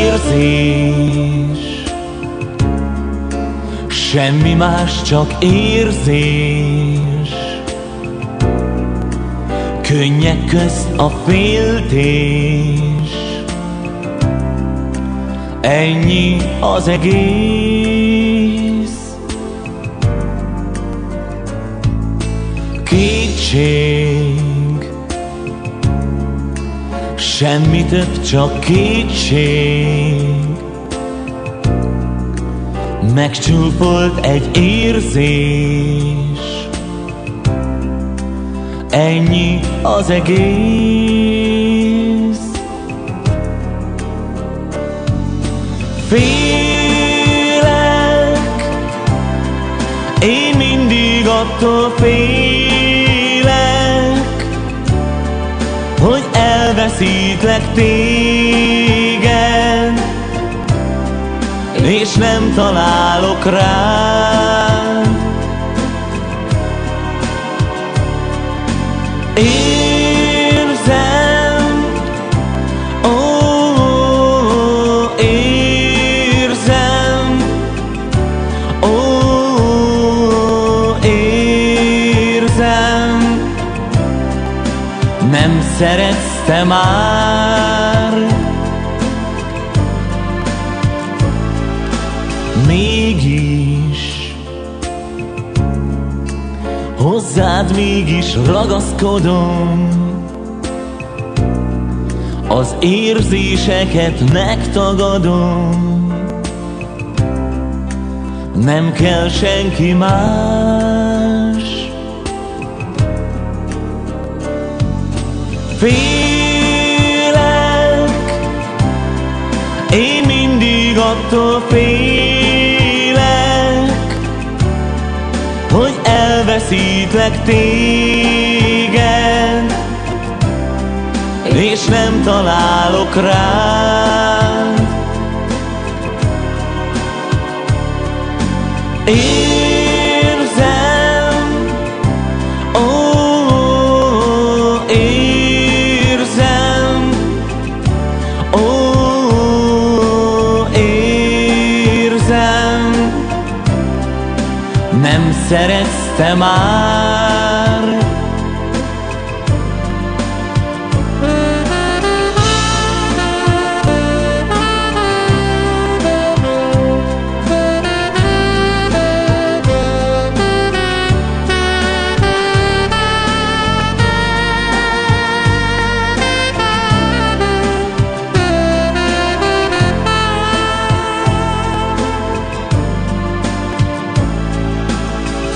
érzés. Semmi más, csak érzés. Könnyek közt a féltés. Ennyi az egész Semmi több, csak kétség. Megcsúfolt egy érzés. Ennyi az egész. Félek Én mindig attól félek Hogy elveszítlek téged És nem találok rá szeretsz te már. Mégis Hozzád mégis ragaszkodom. Az érzéseket megtagadom. Nem kell senki más Fél Én mindig attól félek Hogy elveszítlek téged. És nem találok rád Érzem Nem szeretsz te már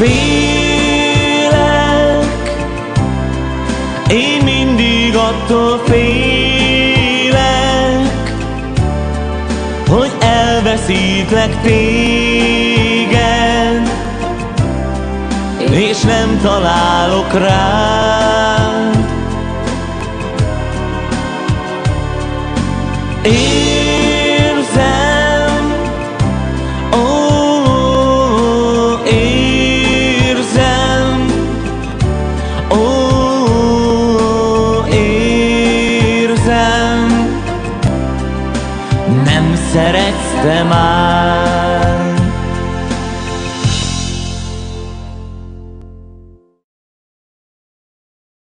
Félek. Én mindig attól félek Hogy elveszítlek téged. És nem találok rád szeretsz te már